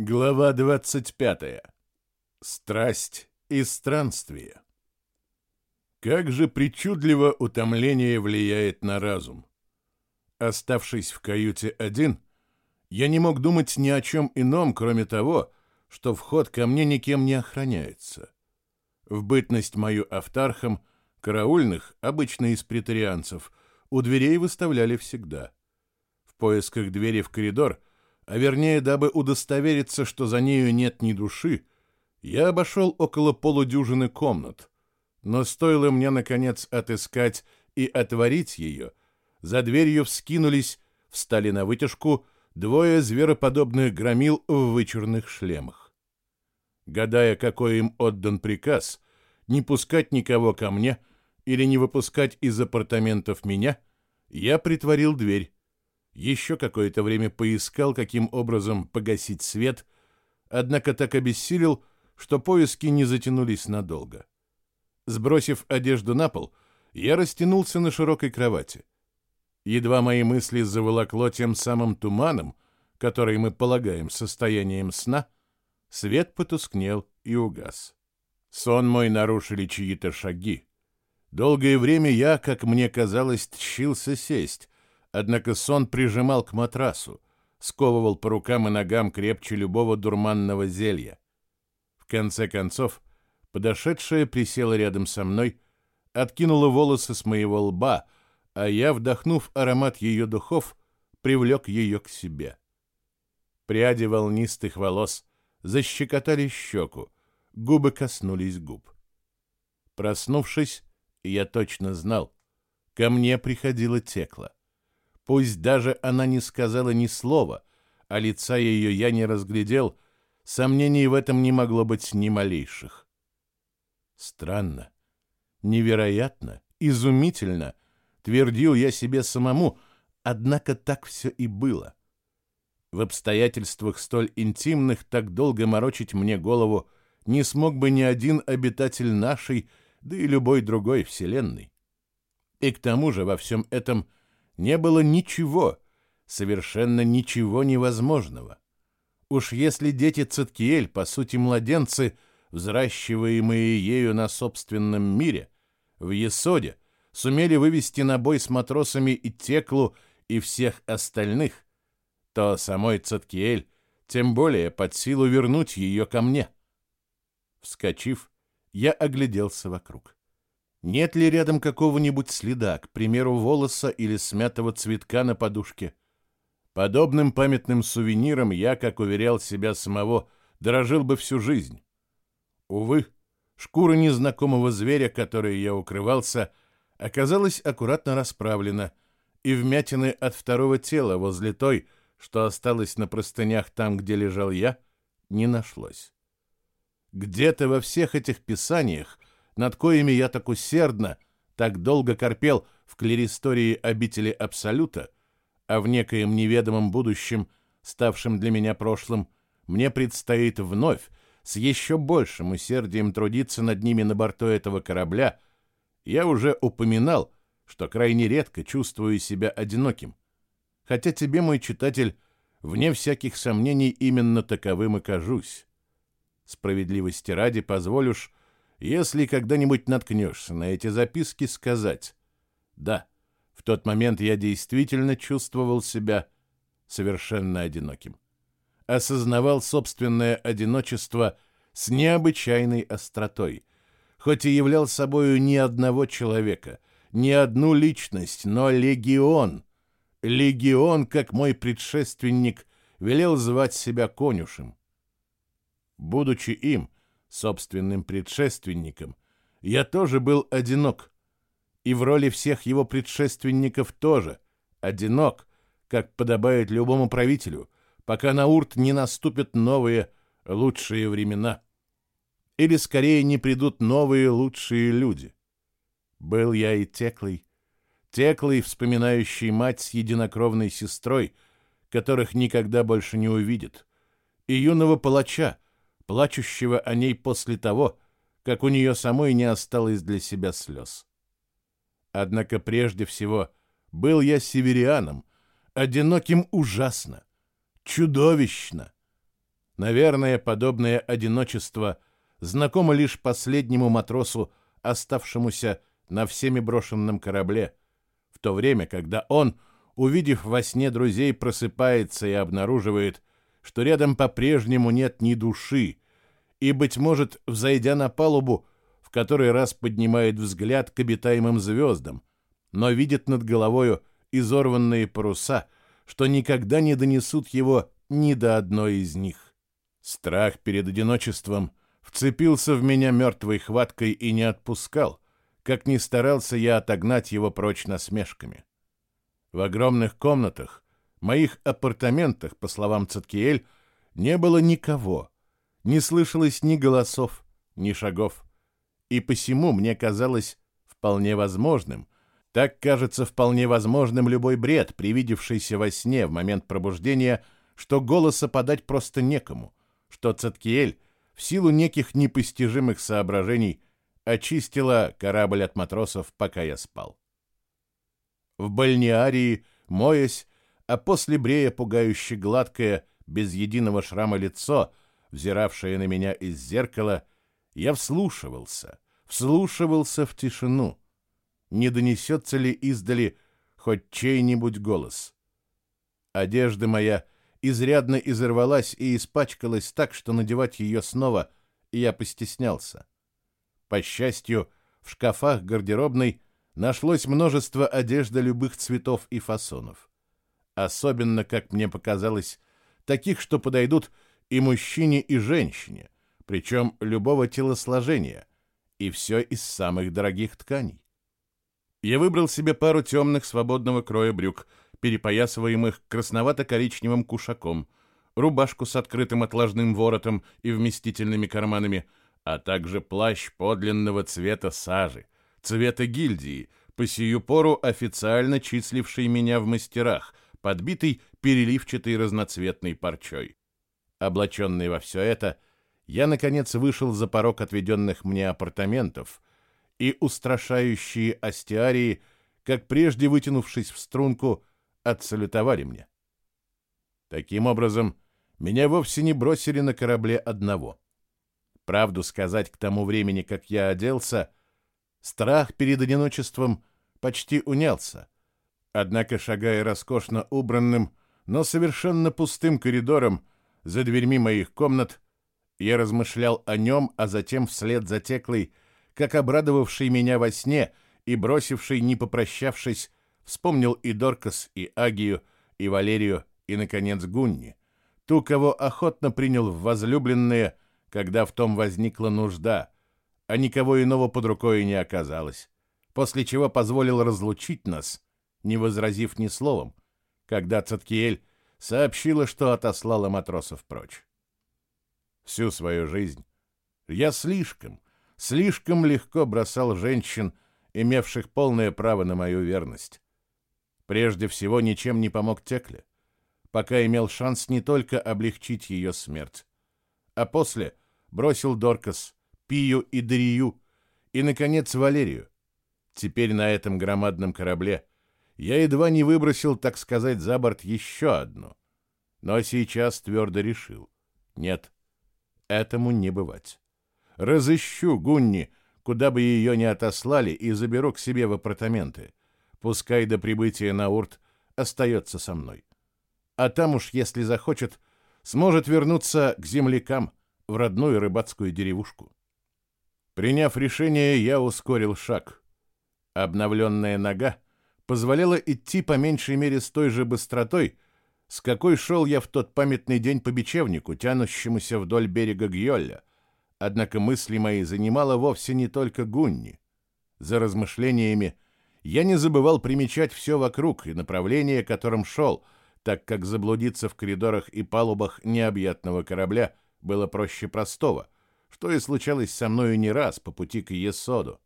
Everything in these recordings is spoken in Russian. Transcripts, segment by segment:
Глава 25. Страсть и странствие. Как же причудливо утомление влияет на разум. Оставшись в каюте один, я не мог думать ни о чем ином, кроме того, что вход ко мне никем не охраняется. В бытность мою автархом караульных, обычно из претарианцев, у дверей выставляли всегда. В поисках двери в коридор — а вернее, дабы удостовериться, что за нею нет ни души, я обошел около полудюжины комнат. Но стоило мне, наконец, отыскать и отворить ее, за дверью вскинулись, встали на вытяжку двое звероподобных громил в вычурных шлемах. Гадая, какой им отдан приказ, не пускать никого ко мне или не выпускать из апартаментов меня, я притворил дверь, еще какое-то время поискал, каким образом погасить свет, однако так обессилел, что поиски не затянулись надолго. Сбросив одежду на пол, я растянулся на широкой кровати. Едва мои мысли заволокло тем самым туманом, который мы полагаем состоянием сна, свет потускнел и угас. Сон мой нарушили чьи-то шаги. Долгое время я, как мне казалось, тщился сесть, Однако сон прижимал к матрасу, сковывал по рукам и ногам крепче любого дурманного зелья. В конце концов, подошедшая присела рядом со мной, откинула волосы с моего лба, а я, вдохнув аромат ее духов, привлек ее к себе. Пряди волнистых волос защекотали щеку, губы коснулись губ. Проснувшись, я точно знал, ко мне приходила текла. Пусть даже она не сказала ни слова, а лица ее я не разглядел, сомнений в этом не могло быть ни малейших. Странно, невероятно, изумительно, твердил я себе самому, однако так все и было. В обстоятельствах столь интимных так долго морочить мне голову не смог бы ни один обитатель нашей, да и любой другой вселенной. И к тому же во всем этом – не было ничего, совершенно ничего невозможного. Уж если дети Циткиэль, по сути младенцы, взращиваемые ею на собственном мире, в Есоде, сумели вывести на бой с матросами и Теклу, и всех остальных, то самой Циткиэль тем более под силу вернуть ее ко мне. Вскочив, я огляделся вокруг. Нет ли рядом какого-нибудь следа, к примеру, волоса или смятого цветка на подушке? Подобным памятным сувениром я, как уверял себя самого, дорожил бы всю жизнь. Увы, шкура незнакомого зверя, которой я укрывался, оказалась аккуратно расправлена, и вмятины от второго тела возле той, что осталось на простынях там, где лежал я, не нашлось. Где-то во всех этих писаниях над коими я так усердно, так долго корпел в клеристории обители Абсолюта, а в некоем неведомом будущем, ставшем для меня прошлым, мне предстоит вновь с еще большим усердием трудиться над ними на борту этого корабля, я уже упоминал, что крайне редко чувствую себя одиноким. Хотя тебе, мой читатель, вне всяких сомнений именно таковым и кажусь. Справедливости ради позволишь если когда-нибудь наткнешься на эти записки, сказать «Да, в тот момент я действительно чувствовал себя совершенно одиноким. Осознавал собственное одиночество с необычайной остротой, хоть и являл собою ни одного человека, ни одну личность, но легион. Легион, как мой предшественник, велел звать себя конюшем. Будучи им, собственным предшественником, я тоже был одинок. И в роли всех его предшественников тоже одинок, как подобает любому правителю, пока на Урт не наступят новые, лучшие времена. Или скорее не придут новые, лучшие люди. Был я и Теклый, Теклый, вспоминающий мать с единокровной сестрой, которых никогда больше не увидит, и юного палача, плачущего о ней после того, как у нее самой не осталось для себя слез. Однако прежде всего был я северианом, одиноким ужасно, чудовищно. Наверное, подобное одиночество знакомо лишь последнему матросу, оставшемуся на всеми брошенном корабле, в то время, когда он, увидев во сне друзей, просыпается и обнаруживает, что рядом по-прежнему нет ни души, и, быть может, взойдя на палубу, в который раз поднимает взгляд к обитаемым звездам, но видит над головою изорванные паруса, что никогда не донесут его ни до одной из них. Страх перед одиночеством вцепился в меня мертвой хваткой и не отпускал, как ни старался я отогнать его прочь насмешками. В огромных комнатах, моих апартаментах, по словам Цаткиэль, не было никого, не слышалось ни голосов, ни шагов. И посему мне казалось вполне возможным, так кажется вполне возможным любой бред, привидевшийся во сне в момент пробуждения, что голоса подать просто некому, что Цаткиэль в силу неких непостижимых соображений очистила корабль от матросов, пока я спал. В бальнеарии, моясь, а после брея пугающе гладкое, без единого шрама лицо — взиравшая на меня из зеркала, я вслушивался, вслушивался в тишину. Не донесется ли издали хоть чей-нибудь голос? Одежда моя изрядно изорвалась и испачкалась так, что надевать ее снова я постеснялся. По счастью, в шкафах гардеробной нашлось множество одежды любых цветов и фасонов. Особенно, как мне показалось, таких, что подойдут и мужчине, и женщине, причем любого телосложения, и все из самых дорогих тканей. Я выбрал себе пару темных свободного кроя брюк, перепоясываемых красновато-коричневым кушаком, рубашку с открытым отложным воротом и вместительными карманами, а также плащ подлинного цвета сажи, цвета гильдии, по сию пору официально числивший меня в мастерах, подбитый переливчатой разноцветной парчой. Облаченный во все это, я, наконец, вышел за порог отведенных мне апартаментов, и устрашающие астиарии, как прежде вытянувшись в струнку, отсалютовали мне. Таким образом, меня вовсе не бросили на корабле одного. Правду сказать, к тому времени, как я оделся, страх перед одиночеством почти унялся. Однако, шагая роскошно убранным, но совершенно пустым коридором, за дверьми моих комнат, я размышлял о нем, а затем вслед за Теклой, как обрадовавший меня во сне и бросивший, не попрощавшись, вспомнил и Доркас, и Агию, и Валерию, и, наконец, Гунни, ту, кого охотно принял в возлюбленные, когда в том возникла нужда, а никого иного под рукой не оказалось, после чего позволил разлучить нас, не возразив ни словом, когда Цаткиэль сообщила, что отослала матросов прочь. Всю свою жизнь я слишком, слишком легко бросал женщин, имевших полное право на мою верность. Прежде всего ничем не помог Текле, пока имел шанс не только облегчить ее смерть, а после бросил Доркас, Пию и Дарию, и, наконец, Валерию. Теперь на этом громадном корабле я едва не выбросил, так сказать, за борт еще одну. Но сейчас твердо решил. Нет, этому не бывать. Разыщу Гунни, куда бы ее ни отослали, и заберу к себе в апартаменты. Пускай до прибытия на Урт остается со мной. А там уж, если захочет, сможет вернуться к землякам в родную рыбацкую деревушку. Приняв решение, я ускорил шаг. Обновленная нога позволяла идти по меньшей мере с той же быстротой, с какой шел я в тот памятный день по бечевнику, тянущемуся вдоль берега Гьолля. Однако мысли мои занимала вовсе не только Гунни. За размышлениями я не забывал примечать все вокруг и направление, которым шел, так как заблудиться в коридорах и палубах необъятного корабля было проще простого, что и случалось со мною не раз по пути к Есоду.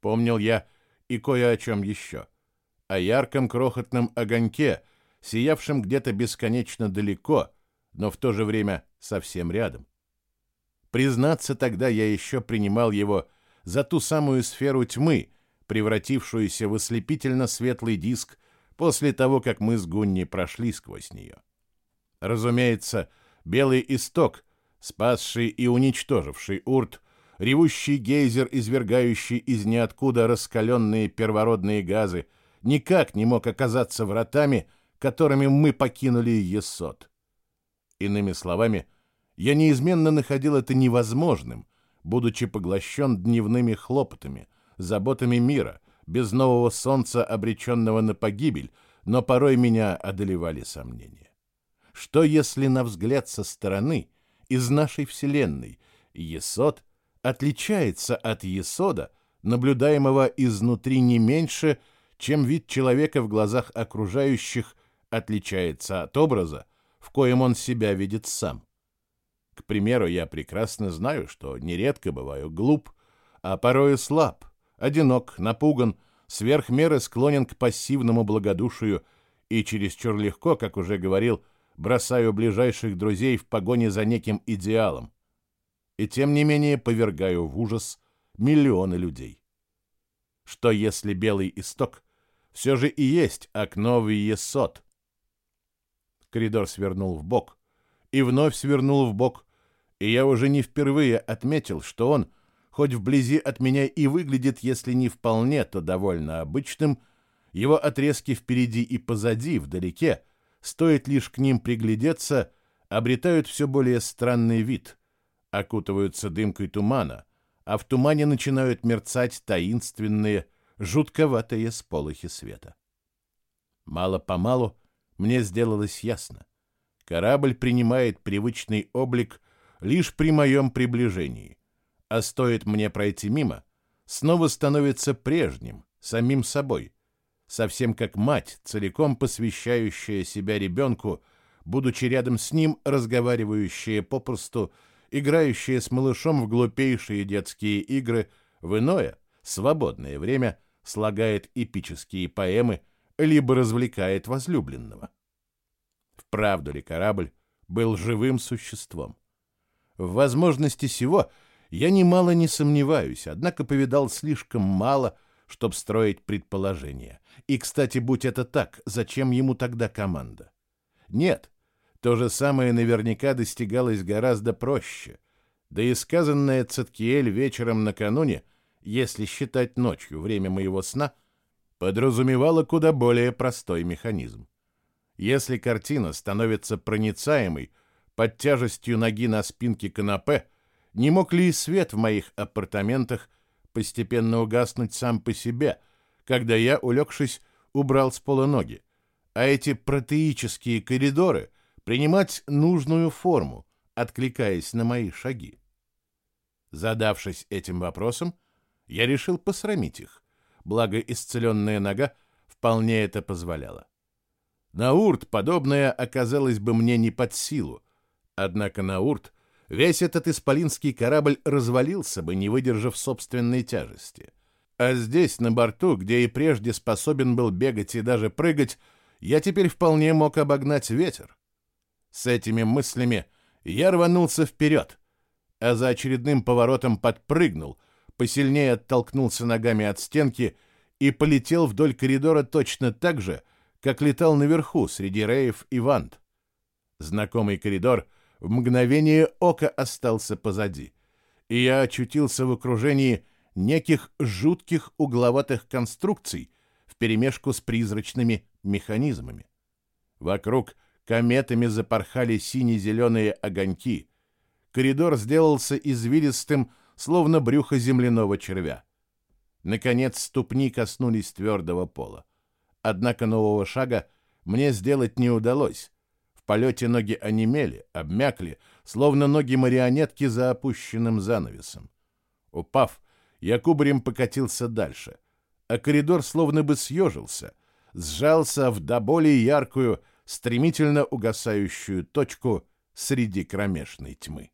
Помнил я и кое о чем еще — о ярком крохотном огоньке, сиявшем где-то бесконечно далеко, но в то же время совсем рядом. Признаться, тогда я еще принимал его за ту самую сферу тьмы, превратившуюся в ослепительно светлый диск после того, как мы с Гунни прошли сквозь нее. Разумеется, Белый исток, спасший и уничтоживший Урт, ревущий гейзер, извергающий из ниоткуда раскаленные первородные газы, никак не мог оказаться вратами, которыми мы покинули Есот. Иными словами, я неизменно находил это невозможным, будучи поглощен дневными хлопотами, заботами мира, без нового солнца, обреченного на погибель, но порой меня одолевали сомнения. Что если, на взгляд со стороны, из нашей Вселенной, Есод отличается от Есода, наблюдаемого изнутри не меньше, чем вид человека в глазах окружающих отличается от образа, в коем он себя видит сам. К примеру, я прекрасно знаю, что нередко бываю глуп, а порою слаб, одинок, напуган, сверх меры склонен к пассивному благодушию и чересчур легко, как уже говорил, бросаю ближайших друзей в погоне за неким идеалом. И тем не менее повергаю в ужас миллионы людей. Что если белый исток все же и есть окно в Есот? Коридор свернул в бок и вновь свернул в бок, и я уже не впервые отметил, что он, хоть вблизи от меня и выглядит, если не вполне, то довольно обычным, его отрезки впереди и позади, вдалеке, стоит лишь к ним приглядеться, обретают все более странный вид, окутываются дымкой тумана, а в тумане начинают мерцать таинственные, жутковатые сполохи света. Мало-помалу мне сделалось ясно. Корабль принимает привычный облик лишь при моем приближении, а стоит мне пройти мимо, снова становится прежним, самим собой, совсем как мать, целиком посвящающая себя ребенку, будучи рядом с ним, разговаривающая попросту, играющая с малышом в глупейшие детские игры, в иное, свободное время слагает эпические поэмы, либо развлекает возлюбленного. Вправду ли корабль был живым существом? В возможности сего я немало не сомневаюсь, однако повидал слишком мало, чтобы строить предположения. И, кстати, будь это так, зачем ему тогда команда? Нет, то же самое наверняка достигалось гораздо проще. Да и сказанное Цеткиэль вечером накануне, если считать ночью время моего сна, подразумевало куда более простой механизм. Если картина становится проницаемой под тяжестью ноги на спинке канапе, не мог ли и свет в моих апартаментах постепенно угаснуть сам по себе, когда я, улегшись, убрал с пола ноги, а эти протеические коридоры принимать нужную форму, откликаясь на мои шаги? Задавшись этим вопросом, я решил посрамить их, благо исцеленная нога вполне это позволяла. На Урт подобное оказалось бы мне не под силу, однако на Урт весь этот исполинский корабль развалился бы, не выдержав собственной тяжести. А здесь, на борту, где и прежде способен был бегать и даже прыгать, я теперь вполне мог обогнать ветер. С этими мыслями я рванулся вперед, а за очередным поворотом подпрыгнул, посильнее оттолкнулся ногами от стенки и полетел вдоль коридора точно так же, как летал наверху среди реев и вант. Знакомый коридор в мгновение ока остался позади, и я очутился в окружении неких жутких угловатых конструкций вперемешку с призрачными механизмами. Вокруг кометами запорхали сине-зеленые огоньки. Коридор сделался извилистым, словно брюхо земляного червя. Наконец ступни коснулись твердого пола. Однако нового шага мне сделать не удалось. В полете ноги онемели, обмякли, словно ноги марионетки за опущенным занавесом. Упав, я кубарем покатился дальше, а коридор словно бы съежился, сжался в до боли яркую, стремительно угасающую точку среди кромешной тьмы.